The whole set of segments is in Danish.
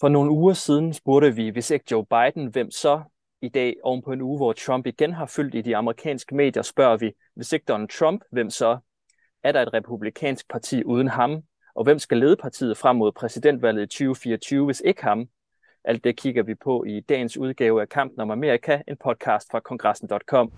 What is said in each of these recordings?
For nogle uger siden spurgte vi, hvis ikke Joe Biden, hvem så? I dag, oven på en uge, hvor Trump igen har fyldt i de amerikanske medier, spørger vi, hvis ikke Donald Trump, hvem så? Er der et republikansk parti uden ham? Og hvem skal lede partiet frem mod præsidentvalget i 2024, hvis ikke ham? Alt det kigger vi på i dagens udgave af Kampen om Amerika, en podcast fra kongressen.com.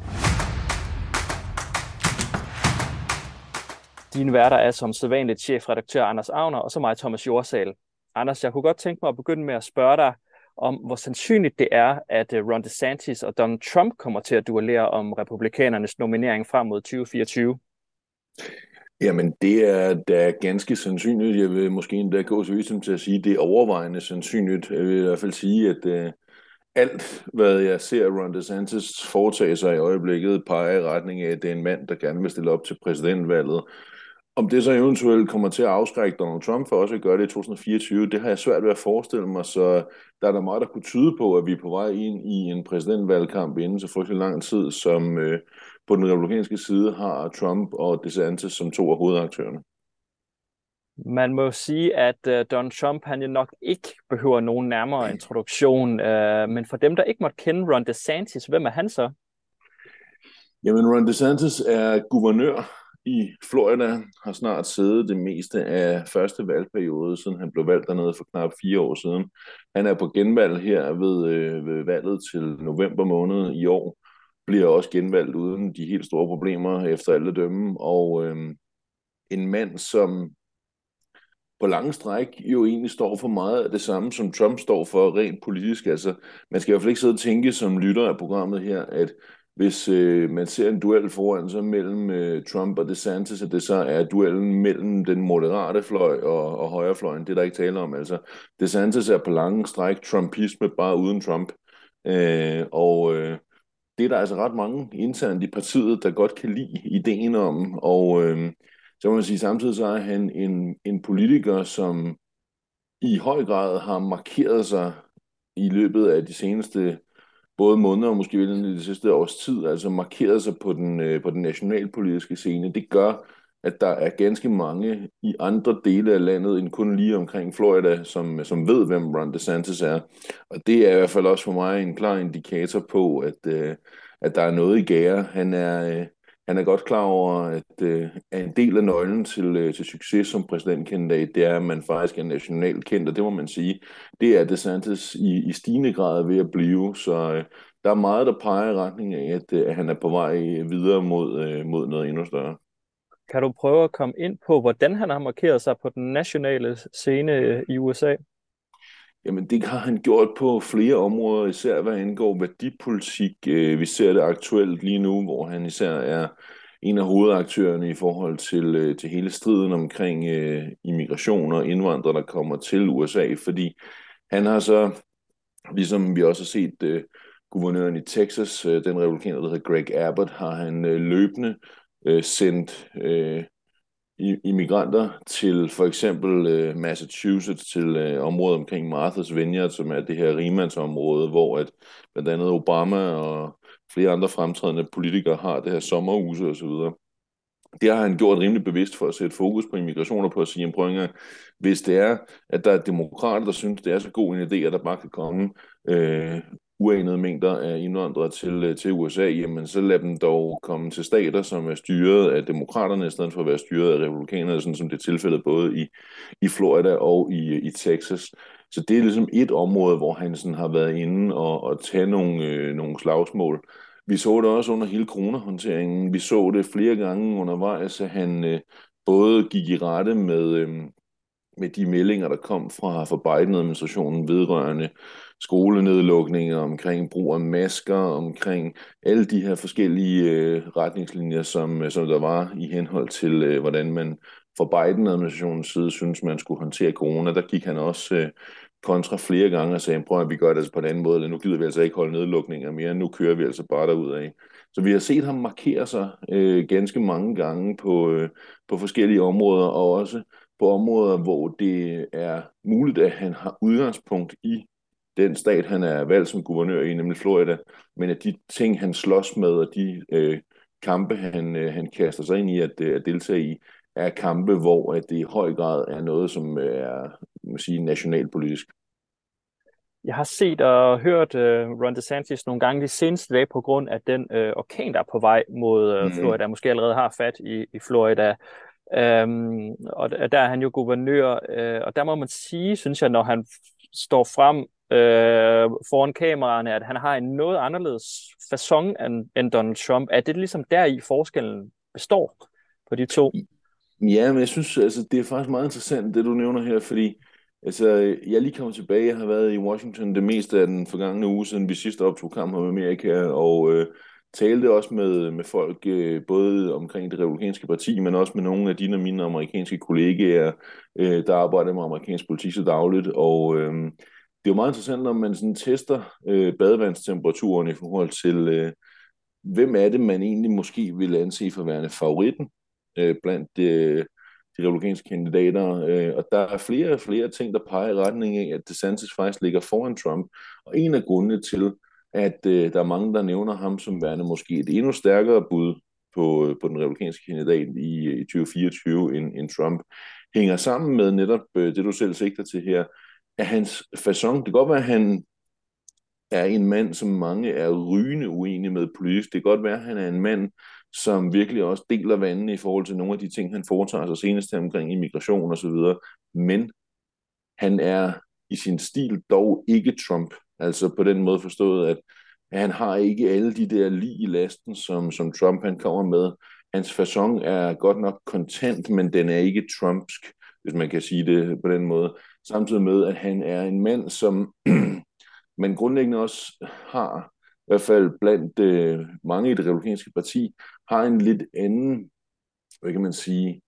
Dine værter er som sædvanligt chefredaktør Anders Agner og så mig, Thomas Jorsal. Anders, jeg kunne godt tænke mig at begynde med at spørge dig om, hvor sandsynligt det er, at øh, Ron DeSantis og Donald Trump kommer til at duellere om republikanernes nominering frem mod 2024. Jamen, det er da ganske sandsynligt. Jeg vil måske endda gå så vidt til at sige, at det er overvejende sandsynligt. Jeg vil i hvert fald sige, at uh, alt, hvad jeg ser Ron DeSantis foretage sig i øjeblikket, peger i retning af, at det er en mand, der gerne vil stille op til præsidentvalget. Om det så eventuelt kommer til at afskrække Donald Trump for også at gøre det i 2024, det har jeg svært ved at forestille mig, så der er der meget, der kunne tyde på, at vi er på vej ind i en præsidentvalgkamp inden så frygtelig lang tid, som øh, på den republikanske side har Trump og DeSantis som to af hovedaktørerne. Man må sige, at uh, Donald Trump han jo nok ikke behøver nogen nærmere introduktion, uh, men for dem, der ikke måtte kende Ron DeSantis, hvem er han så? Jamen, Ron DeSantis er guvernør i Florida, har snart siddet det meste af første valgperiode, siden han blev valgt dernede for knap fire år siden. Han er på genvalg her ved, øh, ved valget til november måned i år, bliver også genvalgt uden de helt store problemer efter alle dømme, og øh, en mand, som på lange stræk jo egentlig står for meget af det samme, som Trump står for rent politisk. Altså, man skal i hvert fald ikke sidde og tænke som lytter af programmet her, at hvis øh, man ser en duel foran sig mellem øh, Trump og DeSantis, at det så er duellen mellem den moderate fløj og, og højrefløjen, det er der ikke tale om. Altså, DeSantis er på lange stræk Trumpisme, bare uden Trump. Øh, og øh, det er der altså ret mange internt i partiet, der godt kan lide ideen om. Og øh, så må man sige, samtidig så er han en, en politiker, som i høj grad har markeret sig i løbet af de seneste både måneder og måske i det sidste års tid, altså markeret sig på den, øh, på den nationalpolitiske scene. Det gør, at der er ganske mange i andre dele af landet, end kun lige omkring Florida, som, som ved, hvem Ron DeSantis er. Og det er i hvert fald også for mig en klar indikator på, at, øh, at der er noget i gære. Han er, øh, han er godt klar over, at, øh, at en del af nøglen til, øh, til succes som præsidentkandidat, det er, at man faktisk er nationalt kendt, og det må man sige, det er DeSantis i, i stigende grad ved at blive, så øh, der er meget, der peger i retning af, at, øh, at han er på vej videre mod, øh, mod noget endnu større. Kan du prøve at komme ind på, hvordan han har markeret sig på den nationale scene øh, i USA? Jamen det har han gjort på flere områder, især hvad angår værdipolitik. Øh, vi ser det aktuelt lige nu, hvor han især er en af hovedaktørerne i forhold til, øh, til hele striden omkring øh, immigration og indvandrere, der kommer til USA, fordi han har så, ligesom vi også har set guvernøren i Texas, den republikaner, der hedder Greg Abbott, har han løbende sendt immigranter til for eksempel øh, Massachusetts, til øh, området omkring Martha's Vineyard, som er det her rimandsområde, hvor at blandt andet Obama og flere andre fremtrædende politikere har det her sommerhuse osv. Det har han gjort rimelig bevidst for at sætte fokus på immigration og på at sige, at hvis det er, at der er demokrater, der synes, det er så god en idé, at der bare kan komme øh, uanede mængder af indvandrere til, øh, til USA, jamen så lad dem dog komme til stater, som er styret af demokraterne, i stedet for at være styret af republikanerne, sådan som det er tilfældet både i, i Florida og i, øh, i Texas. Så det er ligesom et område, hvor han sådan har været inde og, og tage nogle, øh, nogle slagsmål. Vi så det også under hele coronahåndteringen. Vi så det flere gange undervejs, at han øh, både gik i rette med, øh, med de meldinger, der kom fra, fra Biden-administrationen vedrørende skolenedlukninger, omkring brug af masker, omkring alle de her forskellige øh, retningslinjer, som, øh, som der var i henhold til, øh, hvordan man fra Biden-administrationens side synes, man skulle håndtere corona. Der gik han også øh, kontra flere gange og sagde, prøv at vi gør det altså på en anden måde, eller nu gider vi altså ikke holde nedlukninger mere, nu kører vi altså bare derud af. Så vi har set ham markere sig øh, ganske mange gange på, øh, på forskellige områder, og også på områder, hvor det er muligt, at han har udgangspunkt i den stat, han er valgt som guvernør i, nemlig Florida, men at de ting, han slås med, og de øh, kampe, han, øh, han kaster sig ind i at, øh, at deltage i, er kampe, hvor at det i høj grad er noget, som øh, er man sige, nationalpolitisk. jeg har set og hørt uh, Ron DeSantis nogle gange de seneste dage på grund af den uh, orkan, der er på vej mod uh, Florida, mm. måske allerede har fat i, i Florida. Øhm, og der er han jo guvernør, øh, og der må man sige, synes jeg, når han står frem øh, foran kameraerne, at han har en noget anderledes façon end, end Donald Trump. Er det ligesom der i forskellen består på de to? Ja, men jeg synes, altså, det er faktisk meget interessant, det du nævner her, fordi altså, jeg er lige kommet tilbage. Jeg har været i Washington det meste af den forgangne uge, siden vi sidst optog kamp om Amerika, og øh, talte også med, med folk, øh, både omkring det republikanske parti, men også med nogle af dine og mine amerikanske kollegaer, øh, der arbejder med amerikansk politik så dagligt, og øh, det er jo meget interessant, når man sådan tester øh, badevandstemperaturen i forhold til, øh, hvem er det, man egentlig måske vil anse for værende favoritten øh, blandt øh, de republikanske kandidater. Øh, og der er flere og flere ting, der peger i retning af, at DeSantis faktisk ligger foran Trump. Og en af grundene til, at øh, der er mange, der nævner ham som værende måske et endnu stærkere bud på, øh, på den republikanske kandidat i, øh, i 2024 end, end Trump, hænger sammen med netop øh, det, du selv sigter til her, at hans façon, det kan godt være, at han er en mand, som mange er rygende uenige med politisk. Det kan godt være, at han er en mand, som virkelig også deler vandene i forhold til nogle af de ting, han foretager sig senest omkring immigration osv. Men han er i sin stil dog ikke Trump. Altså på den måde forstået, at han har ikke alle de der lige i lasten, som, som Trump han kommer med. Hans façon er godt nok kontant, men den er ikke trumpsk, hvis man kan sige det på den måde. Samtidig med, at han er en mand, som man grundlæggende også har, i hvert fald blandt øh, mange i det republikanske parti, har en lidt anden, hvad kan man sige,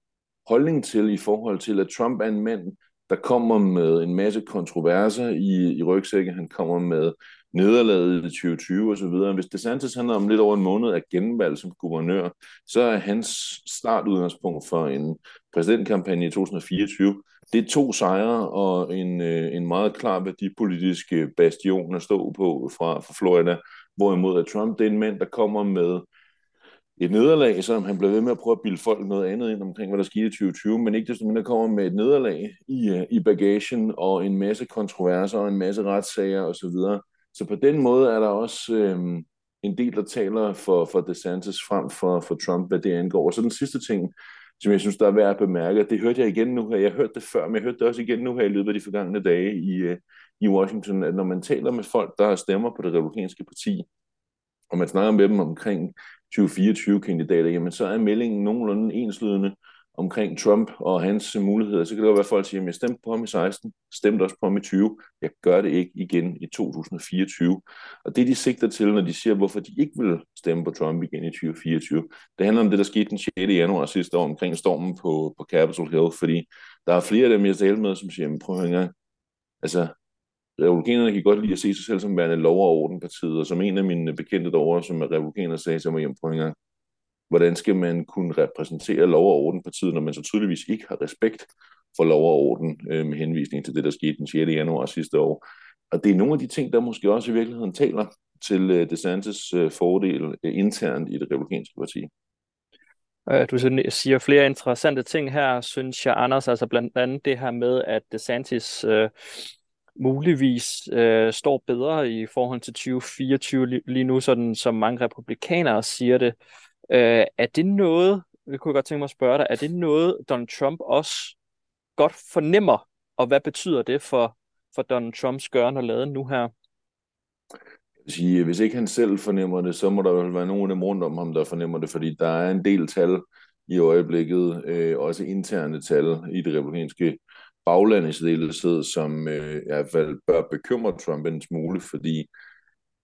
holdning til i forhold til, at Trump er en mand, der kommer med en masse kontroverser i, i rygsækken. Han kommer med nederlaget i 2020 og så videre. Hvis DeSantis handler om lidt over en måned af genvalg som guvernør, så er hans startudgangspunkt for en præsidentkampagne i 2024, det er to sejre og en, øh, en meget klar værdipolitisk bastion at stå på fra, fra Florida, hvorimod at Trump det er en mand, der kommer med et nederlag, så han blev ved med at prøve at bilde folk noget andet ind omkring, hvad der skete i 2020, men ikke desto mindre kommer med et nederlag i, øh, i bagagen og en masse kontroverser og en masse retssager osv. Så, så på den måde er der også øhm, en del, der taler for, for DeSantis frem for, for Trump, hvad det angår. Og så den sidste ting, som jeg synes, der er værd at bemærke, det hørte jeg igen nu her. Jeg hørte det før, men jeg hørte det også igen nu her i løbet af de forgangne dage i, øh, i Washington, at når man taler med folk, der stemmer på det republikanske parti, og man snakker med dem omkring 2024-kandidater, jamen så er meldingen nogenlunde enslydende omkring Trump og hans muligheder. Så kan det jo være, at folk siger, at jeg stemte på ham i 16, stemte også på ham i 20. Jeg gør det ikke igen i 2024. Og det de sigter til, når de siger, hvorfor de ikke vil stemme på Trump igen i 2024, det handler om det, der skete den 6. januar sidste år omkring stormen på, på Capitol Hill, fordi der er flere af dem, jeg talte med, som siger, prøv at høre altså republikanerne kan godt lide at se sig selv som værende lov- og ordenpartiet, og som en af mine bekendte derovre, som er republikaner, sagde til mig hjem på en gang, hvordan skal man kunne repræsentere lov- og ordenpartiet, når man så tydeligvis ikke har respekt for lov og orden øh, med henvisning til det, der skete den 6. januar sidste år. Og det er nogle af de ting, der måske også i virkeligheden taler til øh, DeSantis øh, fordel øh, internt i det republikanske parti. Du øh, siger flere interessante ting her, synes jeg, Anders. Altså blandt andet det her med, at DeSantis øh, muligvis øh, står bedre i forhold til 2024 lige, lige nu, sådan som mange republikanere siger det. Øh, er det noget, vi kunne godt tænke mig at spørge dig, er det noget, Donald Trump også godt fornemmer, og hvad betyder det for, for Donald Trumps gøren og laden nu her? Sige, hvis ikke han selv fornemmer det, så må der vel være nogen af dem rundt om ham, der fornemmer det, fordi der er en del tal i øjeblikket, øh, også interne tal i det republikanske bagland i særdeleshed, som øh, i hvert fald bør bekymre Trump en smule, fordi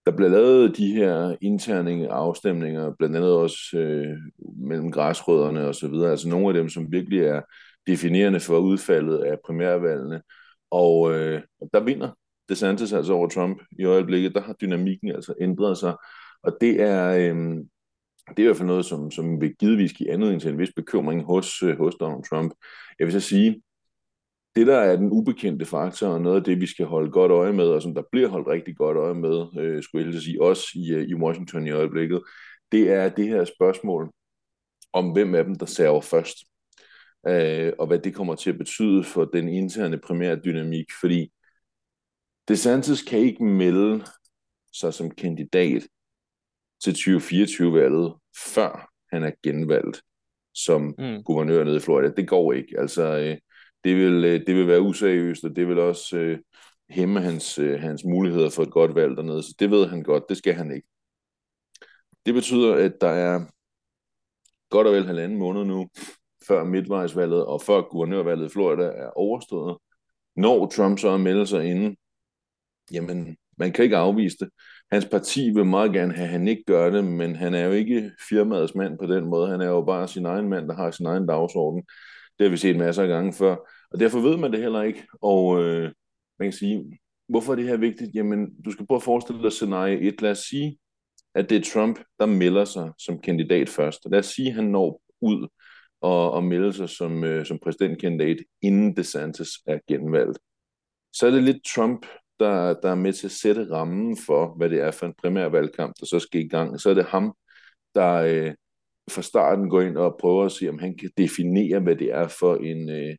der bliver lavet de her interne afstemninger, blandt andet også øh, mellem græsrødderne og så videre, altså nogle af dem, som virkelig er definerende for udfaldet af primærvalgene, og øh, der vinder DeSantis altså over Trump i øjeblikket, der har dynamikken altså ændret sig, og det er, øh, det er i hvert fald noget, som, som vil givetvis give anledning til en vis bekymring hos, øh, hos Donald Trump. Jeg vil så sige, det, der er den ubekendte faktor, og noget af det, vi skal holde godt øje med, og som der bliver holdt rigtig godt øje med, øh, skulle jeg sige, også i, øh, i Washington i øjeblikket, det er det her spørgsmål om, hvem af dem, der server først. Øh, og hvad det kommer til at betyde for den interne primære dynamik, fordi DeSantis kan ikke melde sig som kandidat til 2024-valget, før han er genvalgt som mm. guvernør nede i Florida. Det går ikke. Altså, øh, det vil, øh, det vil være useriøst, og det vil også øh, hæmme hans, øh, hans muligheder for et godt valg dernede. Så det ved han godt. Det skal han ikke. Det betyder, at der er godt og vel halvanden måned nu, før midtvejsvalget og før guvernørvalget i Florida er overstået. Når Trump så melder sig inden, jamen, man kan ikke afvise det. Hans parti vil meget gerne have, at han ikke gør det, men han er jo ikke firmaets mand på den måde. Han er jo bare sin egen mand, der har sin egen dagsorden. Det har vi set masser af gange før. Og derfor ved man det heller ikke. Og øh, man kan sige, hvorfor er det her vigtigt? Jamen, du skal prøve at forestille dig scenarie 1. Lad os sige, at det er Trump, der melder sig som kandidat først. Lad os sige, at han når ud og, og melder sig som, øh, som præsidentkandidat, inden DeSantis er genvalgt. Så er det lidt Trump, der, der er med til at sætte rammen for, hvad det er for en primær valgkamp, der så skal i gang. Så er det ham, der øh, fra starten går ind og prøver at se, om han kan definere, hvad det er for en, øh,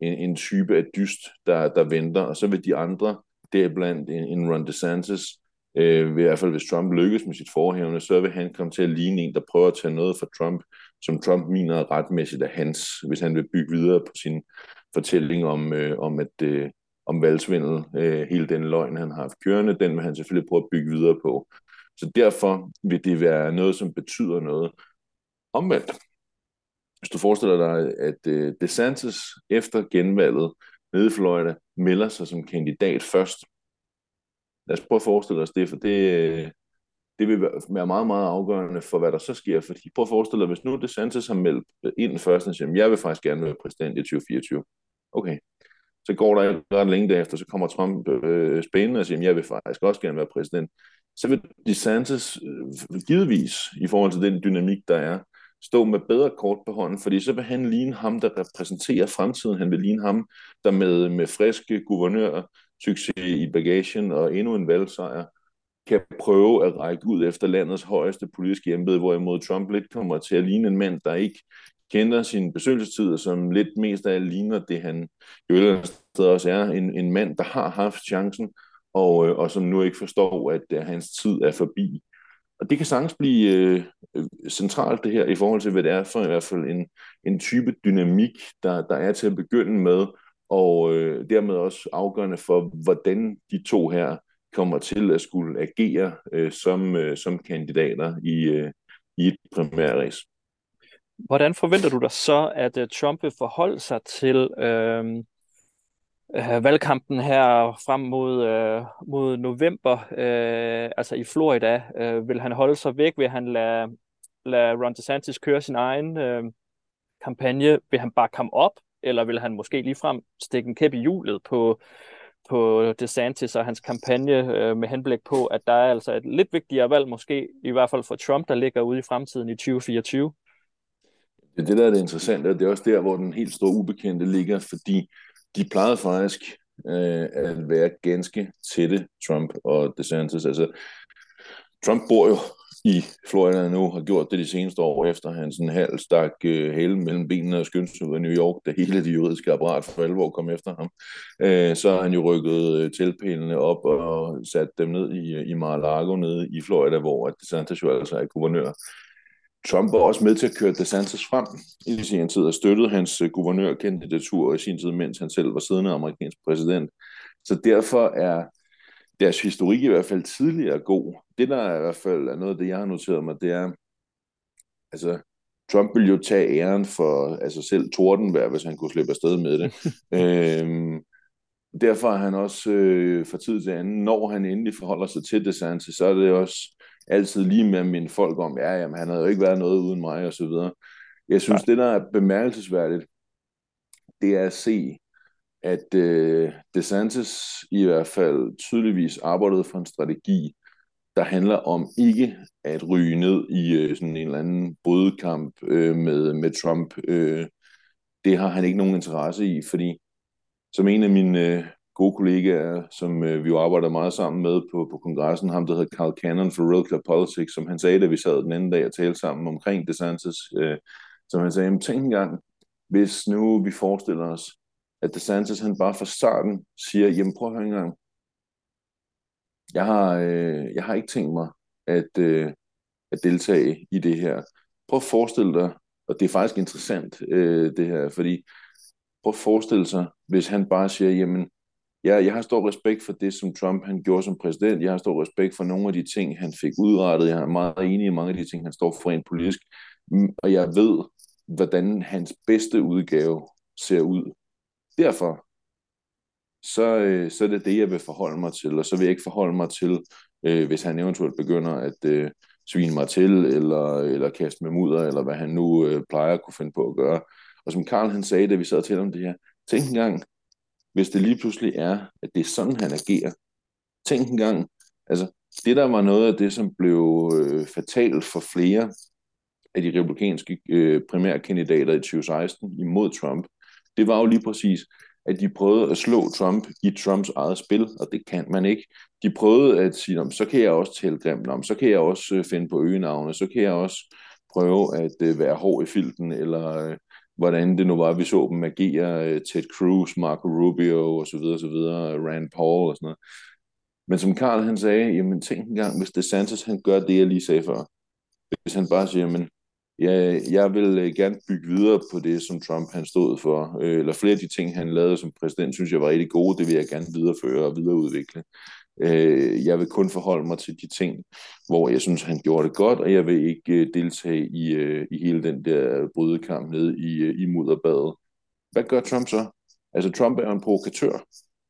en, en type af dyst, der, der venter. Og så vil de andre, deriblandt en, en Ron DeSantis, øh, i hvert fald hvis Trump lykkes med sit forhævne, så vil han komme til at ligne en, der prøver at tage noget fra Trump, som Trump mener retmæssigt er hans, hvis han vil bygge videre på sin fortælling om, øh, om at øh, om valgsvindel, øh, hele den løgn, han har haft kørende, den vil han selvfølgelig prøve at bygge videre på. Så derfor vil det være noget, som betyder noget. Omvendt, hvis du forestiller dig, at øh, DeSantis efter genvalget nede i Florida melder sig som kandidat først, lad os prøve at forestille os det, for det, øh, det vil være meget, meget afgørende for, hvad der så sker. Fordi prøv at forestille dig, hvis nu DeSantis har meldt ind først, og siger, jeg vil faktisk gerne være præsident i 2024. Okay, så går der ret længe derefter, så kommer Trump øh, spændende og siger, jeg vil faktisk også gerne være præsident. Så vil DeSantis øh, givetvis, i forhold til den dynamik, der er, stå med bedre kort på hånden, fordi så vil han ligne ham, der repræsenterer fremtiden. Han vil ligne ham, der med, med friske guvernører, succes i bagagen og endnu en valgsejr, kan prøve at række ud efter landets højeste politiske embede, hvorimod Trump lidt kommer til at ligne en mand, der ikke kender sin besøgelsestid, og som lidt mest af alt ligner det, han jo ellers også er, en, en mand, der har haft chancen, og, øh, og som nu ikke forstår, at, at hans tid er forbi. Og det kan sagtens blive øh, øh, centralt det her, i forhold til, hvad det er for i hvert fald en, en type dynamik, der, der er til at begynde med, og øh, dermed også afgørende for, hvordan de to her kommer til at skulle agere øh, som, øh, som kandidater i, øh, i et primærræs. Hvordan forventer du dig så, at uh, Trump vil forholde sig til øh, øh, valgkampen her frem mod, øh, mod november, øh, altså i Florida? øh, vil han holde sig væk? Vil han lade, lade Ron DeSantis køre sin egen øh, kampagne? Vil han bare komme op? Eller vil han måske ligefrem stikke en kæp i hjulet på, på DeSantis og hans kampagne øh, med henblik på, at der er altså et lidt vigtigere valg måske, i hvert fald for Trump, der ligger ude i fremtiden i 2024? Det er det, der er det interessante, og det er også der, hvor den helt store ubekendte ligger, fordi de plejede faktisk øh, at være ganske tætte, Trump og DeSantis. Altså, Trump bor jo i Florida nu, har gjort det de seneste år, efter han sådan halv stak øh, hælen mellem benene og skyndte sig ud af New York, da hele det juridiske apparat for alvor kom efter ham. Øh, så har han jo rykket øh, tilpælene op og sat dem ned i, øh, i Mar-a-Lago nede i Florida, hvor DeSantis jo altså er guvernør. Trump var også med til at køre DeSantis frem i sin tid og støttede hans øh, guvernørkandidatur i sin tid, mens han selv var siddende amerikansk præsident. Så derfor er deres historik i hvert fald tidligere god. Det, der er i hvert fald er noget af det, jeg har noteret mig, det er, altså, Trump vil jo tage æren for altså selv Tordenvær, hvis han kunne slippe afsted med det. øhm, derfor er han også øh, fra tid til anden, når han endelig forholder sig til DeSantis, så er det også altid lige med at minde folk om, ja, jamen, han havde jo ikke været noget uden mig, og så videre. Jeg synes, ja. det, der er bemærkelsesværdigt, det er at se, at øh, DeSantis i hvert fald tydeligvis arbejdede for en strategi, der handler om ikke at ryge ned i øh, sådan en eller anden brydekamp øh, med, med Trump. Øh, det har han ikke nogen interesse i, fordi som en af mine øh, gode kollegaer, som øh, vi jo arbejder meget sammen med på, på kongressen, ham der hedder Carl Cannon for Real Club Politics, som han sagde, da vi sad den anden dag og talte sammen omkring DeSantis, øh, som han sagde, tænk engang, hvis nu vi forestiller os, at DeSantis han bare fra starten siger, jamen prøv at høre engang, Jeg har, øh, jeg har ikke tænkt mig at, øh, at deltage i det her. Prøv at forestille dig, og det er faktisk interessant, øh, det her, fordi prøv at forestille sig, hvis han bare siger, jamen, jeg, jeg har stor respekt for det, som Trump han gjorde som præsident. Jeg har stor respekt for nogle af de ting, han fik udrettet. Jeg er meget enig i mange af de ting, han står for rent politisk. Mm, og jeg ved, hvordan hans bedste udgave ser ud. Derfor så, øh, så er det det, jeg vil forholde mig til, og så vil jeg ikke forholde mig til, øh, hvis han eventuelt begynder at øh, svine mig til, eller, eller kaste med mudder, eller hvad han nu øh, plejer at kunne finde på at gøre. Og som Karl han sagde, da vi sad og talte om det her, tænk engang, hvis det lige pludselig er, at det er sådan, han agerer. Tænk engang, altså det der var noget af det, som blev øh, fatalt for flere af de republikanske øh, primærkandidater i 2016 imod Trump, det var jo lige præcis, at de prøvede at slå Trump i Trumps eget spil, og det kan man ikke. De prøvede at sige, så kan jeg også tælle grimt, så kan jeg også øh, finde på øgenavne, så kan jeg også prøve at øh, være hård i filten, eller øh, hvordan det nu var, vi så dem agere, øh, Ted Cruz, Marco Rubio og så videre, så videre, Rand Paul og sådan noget. Men som Karl han sagde, jamen tænk engang, hvis DeSantis han gør det, jeg lige sagde før. Hvis han bare siger, jamen jeg, jeg vil øh, gerne bygge videre på det, som Trump han stod for, øh, eller flere af de ting, han lavede som præsident, synes jeg var rigtig gode, det vil jeg gerne videreføre og videreudvikle. Øh, jeg vil kun forholde mig til de ting, hvor jeg synes, han gjorde det godt, og jeg vil ikke øh, deltage i, øh, i hele den der brydekamp nede i, øh, i mudderbadet. Hvad gør Trump så? Altså, Trump er en provokatør,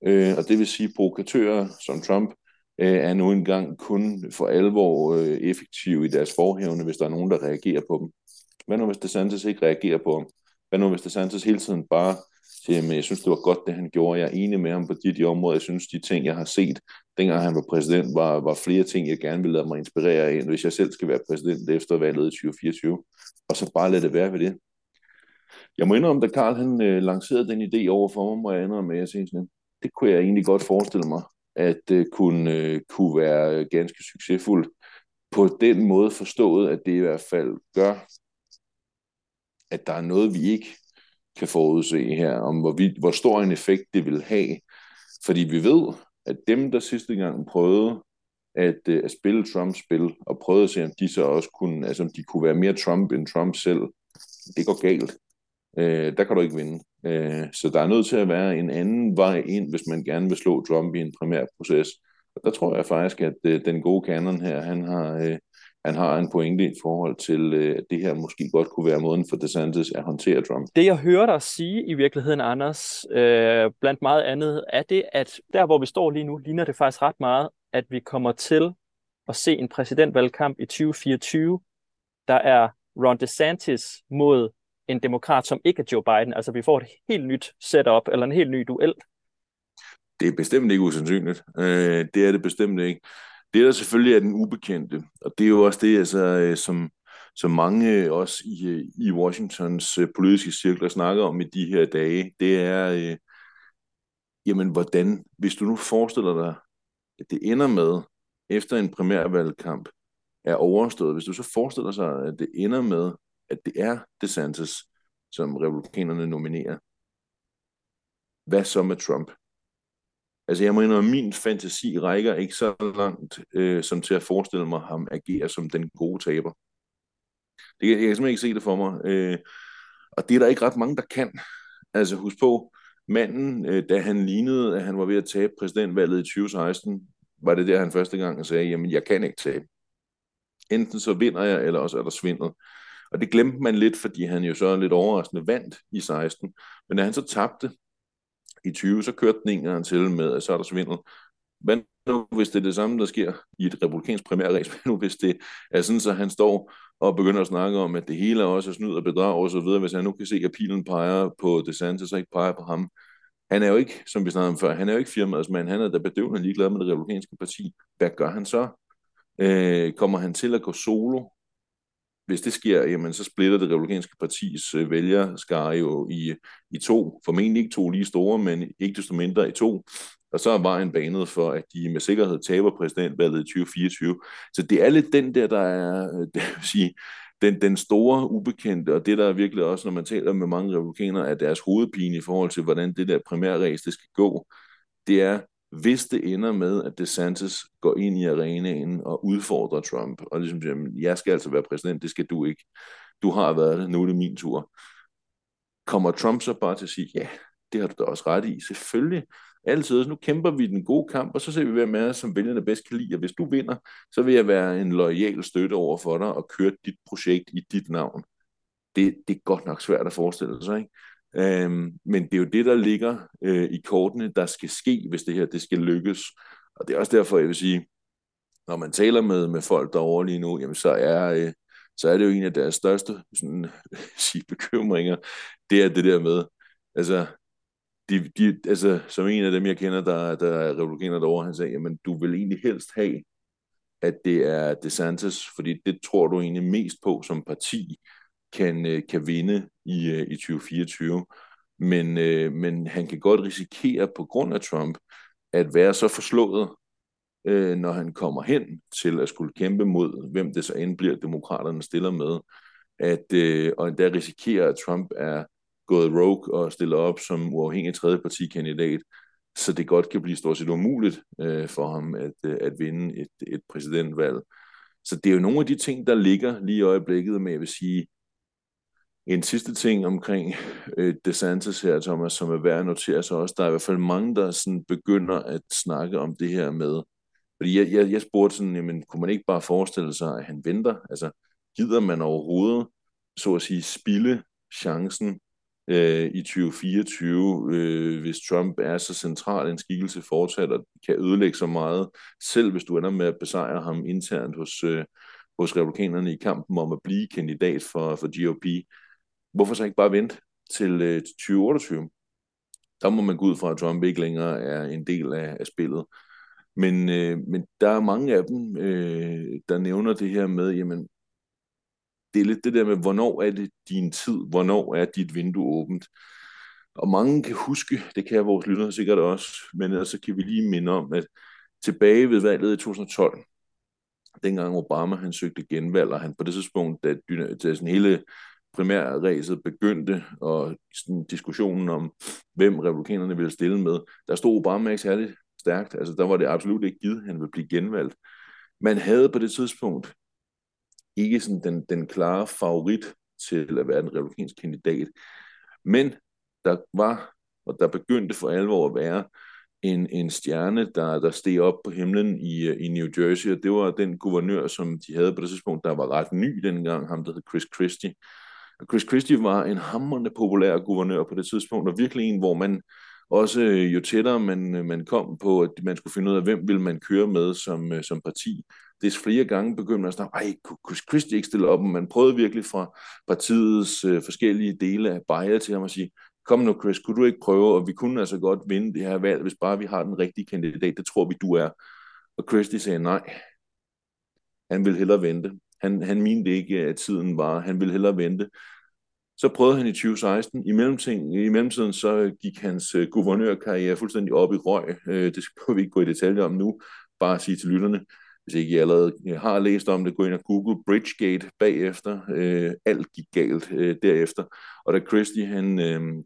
øh, og det vil sige, provokatører som Trump øh, er nu engang kun for alvor øh, effektive i deres forhævne, hvis der er nogen, der reagerer på dem. Hvad nu, hvis DeSantis ikke reagerer på ham? Hvad nu, hvis DeSantis hele tiden bare siger, at jeg synes, det var godt, det han gjorde. Jeg er enig med ham på de, de områder. Jeg synes, de ting, jeg har set, dengang han var præsident, var, var flere ting, jeg gerne ville lade mig inspirere af, hvis jeg selv skal være præsident efter valget i 2024. Og så bare lade det være ved det. Jeg må indrømme, da Karl han øh, lancerede den idé over for mig, må jeg indrømme, med, at jeg tænkte, det kunne jeg egentlig godt forestille mig, at øh, kunne, øh, kunne være ganske succesfuldt. På den måde forstået, at det i hvert fald gør, at der er noget, vi ikke kan forudse her, om hvor, vi, hvor stor en effekt det vil have. Fordi vi ved, at dem, der sidste gang prøvede at, øh, at spille Trumps spil, og prøvede at se, om de så også kunne, altså om de kunne være mere Trump end Trump selv, det går galt. Øh, der kan du ikke vinde. Øh, så der er nødt til at være en anden vej ind, hvis man gerne vil slå Trump i en primær proces. Og der tror jeg faktisk, at øh, den gode kanon her, han har, øh, han har en pointe i forhold til, øh, at det her måske godt kunne være måden for DeSantis at håndtere Trump. Det jeg hører dig sige i virkeligheden, Anders, øh, blandt meget andet, er det, at der hvor vi står lige nu, ligner det faktisk ret meget, at vi kommer til at se en præsidentvalgkamp i 2024, der er Ron DeSantis mod en demokrat, som ikke er Joe Biden. Altså vi får et helt nyt setup, eller en helt ny duel. Det er bestemt ikke usandsynligt. Øh, det er det bestemt ikke. Det der selvfølgelig er den ubekendte, og det er jo også det, altså, øh, som, som mange også i, øh, i Washingtons øh, politiske cirkler snakker om i de her dage, det er, øh, jamen hvordan, hvis du nu forestiller dig, at det ender med, efter en primærvalgkamp er overstået, hvis du så forestiller sig, at det ender med, at det er DeSantis, som republikanerne nominerer, hvad så med Trump? Altså jeg mener, min fantasi rækker ikke så langt, øh, som til at forestille mig ham agere som den gode taber. Det, jeg kan simpelthen ikke se det for mig. Øh, og det er der ikke ret mange, der kan. Altså husk på, manden, øh, da han lignede, at han var ved at tabe præsidentvalget i 2016, var det der, han første gang sagde, jamen jeg kan ikke tabe. Enten så vinder jeg, eller også er der svindel. Og det glemte man lidt, fordi han jo så lidt overraskende vandt i 16. Men da han så tabte, i 20, så kørte den en gang til med, at så er der svindel. Hvad nu, hvis det er det samme, der sker i et republikansk primærræs? Hvad nu, hvis det er sådan, så han står og begynder at snakke om, at det hele er også er snyd og bedrag og så videre, hvis han nu kan se, at pilen peger på DeSantis, så ikke peger på ham. Han er jo ikke, som vi snakkede om før, han er jo ikke firmadsmand, han er da bedøvende ligeglad med det republikanske parti. Hvad gør han så? Øh, kommer han til at gå solo? Hvis det sker, jamen, så splitter det republikanske partis øh, vælgerskare jo i, i to, formentlig ikke to lige store, men ikke desto mindre i to. Og så er vejen banet for, at de med sikkerhed taber præsidentvalget i 2024. Så det er lidt den der, der er, øh, det vil sige, den, den store ubekendte, og det der er virkelig også, når man taler med mange republikanere, er deres hovedpine i forhold til, hvordan det der primærræs det skal gå, det er, hvis det ender med, at DeSantis går ind i arenaen og udfordrer Trump, og ligesom siger, jeg skal altså være præsident, det skal du ikke. Du har været det, nu er det min tur. Kommer Trump så bare til at sige, ja, det har du da også ret i, selvfølgelig. Altid, nu kæmper vi den gode kamp, og så ser vi, hvem er som vælgerne bedst kan lide. Og hvis du vinder, så vil jeg være en lojal støtte over for dig og køre dit projekt i dit navn. Det, det er godt nok svært at forestille sig, ikke? Øhm, men det er jo det, der ligger øh, i kortene, der skal ske, hvis det her det skal lykkes. Og det er også derfor, jeg vil sige, når man taler med, med folk derovre lige nu, jamen så er, øh, så er det jo en af deres største sådan, sige, bekymringer, det er det der med, altså, de, de, altså, som en af dem, jeg kender, der, der er republikaner derovre, han sagde, jamen, du vil egentlig helst have, at det er DeSantis, fordi det tror du egentlig mest på som parti, kan, øh, kan vinde i, øh, i 2024. Men, øh, men han kan godt risikere på grund af Trump at være så forslået, øh, når han kommer hen til at skulle kæmpe mod, hvem det så end bliver, demokraterne stiller med, at, øh, og endda risikerer, at Trump er gået rogue og stiller op som uafhængig tredjepartikandidat, så det godt kan blive stort set umuligt øh, for ham at, øh, at vinde et, et præsidentvalg. Så det er jo nogle af de ting, der ligger lige i øjeblikket med, jeg vil sige, en sidste ting omkring øh, DeSantis her, Thomas, som er værd at notere sig også. Der er i hvert fald mange, der sådan begynder at snakke om det her med, fordi jeg, jeg, jeg spurgte sådan, jamen, kunne man ikke bare forestille sig, at han venter? Altså, gider man overhovedet, så at sige, spille chancen øh, i 2024, øh, hvis Trump er så central en skikkelse fortsat, og kan ødelægge så meget, selv hvis du ender med at besejre ham internt hos, øh, hos republikanerne i kampen om at blive kandidat for, for GOP hvorfor så ikke bare vente til, øh, 2028? Der må man gå ud fra, at Trump ikke længere er en del af, af spillet. Men, øh, men der er mange af dem, øh, der nævner det her med, jamen, det er lidt det der med, hvornår er det din tid, hvornår er dit vindue åbent. Og mange kan huske, det kan vores lyttere sikkert også, men altså kan vi lige minde om, at tilbage ved valget i 2012, dengang Obama han søgte genvalg, og han på det tidspunkt, da, da sådan hele primærræset begyndte, og sådan diskussionen om, hvem republikanerne ville stille med, der stod Obama ikke særlig stærkt. Altså, der var det absolut ikke givet, at han ville blive genvalgt. Man havde på det tidspunkt ikke sådan den, den klare favorit til at være en republikansk kandidat. Men der var, og der begyndte for alvor at være, en, en stjerne, der, der steg op på himlen i, i New Jersey, og det var den guvernør, som de havde på det tidspunkt, der var ret ny dengang, ham der hed Chris Christie, Chris Christie var en hammerende populær guvernør på det tidspunkt, og virkelig en, hvor man også øh, jo tættere man, øh, man kom på, at man skulle finde ud af, hvem vil man køre med som, øh, som parti. Det er flere gange begyndte man at snakke, ej, kunne Chris Christie ikke stille op? Og man prøvede virkelig fra partiets øh, forskellige dele af Bayer til ham at sige, kom nu Chris, kunne du ikke prøve, og vi kunne altså godt vinde det her valg, hvis bare vi har den rigtige kandidat, det tror vi, du er. Og Christie sagde nej. Han ville hellere vente. Han, han mente ikke, at tiden var. Han ville hellere vente. Så prøvede han i 2016. I, mellemting, i mellemtiden så gik hans uh, guvernørkarriere fuldstændig op i røg. Uh, det skal vi ikke gå i detaljer om nu. Bare sige til lytterne, hvis ikke I allerede øh, har læst om det, gå ind og google Bridgegate bagefter. Uh, alt gik galt uh, derefter. Og da Christie han, uh,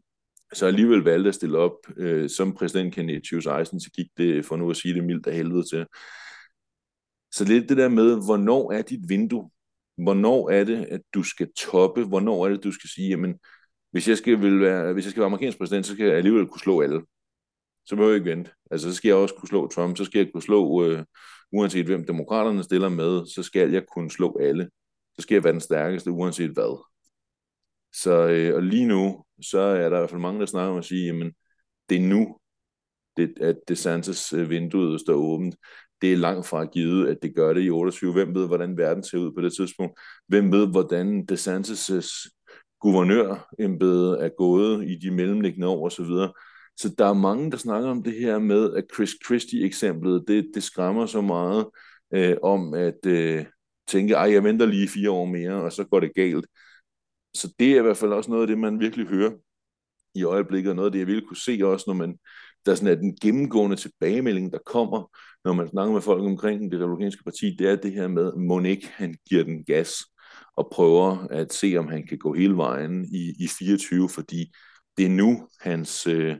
så alligevel valgte at stille op uh, som præsidentkandidat i 2016, så gik det, for nu at sige det mildt af helvede til. Så lidt det der med, hvornår er dit vindue? Hvornår er det, at du skal toppe? Hvornår er det, du skal sige, jamen, hvis jeg skal, vil være, hvis jeg skal være amerikansk præsident, så skal jeg alligevel kunne slå alle. Så behøver jeg ikke vente. Altså, så skal jeg også kunne slå Trump, så skal jeg kunne slå, øh, uanset hvem demokraterne stiller med, så skal jeg kunne slå alle. Så skal jeg være den stærkeste, uanset hvad. Så øh, og lige nu, så er der i hvert fald mange, der snakker om at sige, jamen, det er nu, det, at DeSantis øh, vinduet står åbent det er langt fra givet, at det gør det i 28. Hvem ved, hvordan verden ser ud på det tidspunkt? Hvem ved, hvordan DeSantis' guvernørembede er gået i de mellemliggende år osv.? Så, så der er mange, der snakker om det her med, at Chris Christie-eksemplet, det, det skræmmer så meget øh, om at øh, tænke, ej, jeg venter lige fire år mere, og så går det galt. Så det er i hvert fald også noget af det, man virkelig hører i øjeblikket, og noget af det, jeg ville kunne se også, når man der sådan er den gennemgående tilbagemelding, der kommer, når man snakker med folk omkring det republikanske parti, det er det her med, at Monique, han giver den gas og prøver at se, om han kan gå hele vejen i, i 24, fordi det er nu, hans, øh,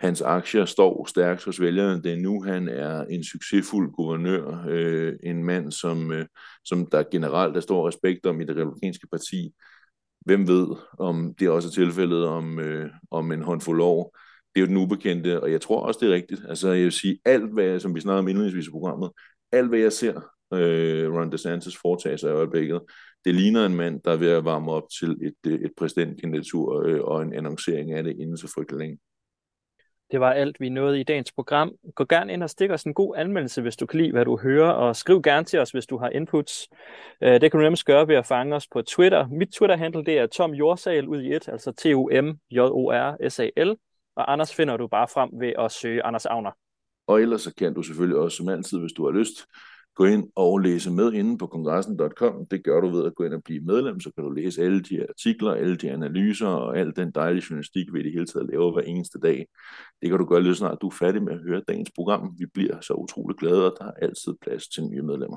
hans aktier står stærkt hos vælgerne. Det er nu, han er en succesfuld guvernør, øh, en mand, som, øh, som der generelt er stor respekt om i det republikanske parti. Hvem ved, om det også er tilfældet om, øh, om en håndfuld år. Det er jo den ubekendte, og jeg tror også, det er rigtigt. Altså, jeg vil sige, alt, hvad, som vi snakkede om indledningsvis i programmet, alt, hvad jeg ser øh, Ron DeSantis foretage sig i øjeblikket, det ligner en mand, der er ved at varme op til et, øh, et præsidentkandidatur øh, og en annoncering af det inden så frygtelig længe. Det var alt, vi nåede i dagens program. Gå gerne ind og stik os en god anmeldelse, hvis du kan lide, hvad du hører, og skriv gerne til os, hvis du har inputs. Øh, det kan du nemlig gøre ved at fange os på Twitter. Mit Twitter-handle det er Tom Jorsal ud i et, altså T-O-M-J-O-R-S-A-L. Og Anders finder du bare frem ved at søge Anders Agner. Og ellers så kan du selvfølgelig også som altid, hvis du har lyst, gå ind og læse med inde på kongressen.com. Det gør du ved at gå ind og blive medlem, så kan du læse alle de artikler, alle de analyser og al den dejlige journalistik, vi i det hele taget laver hver eneste dag. Det kan du gøre lige snart du er færdig med at høre dagens program. Vi bliver så utrolig glade, og der er altid plads til nye medlemmer.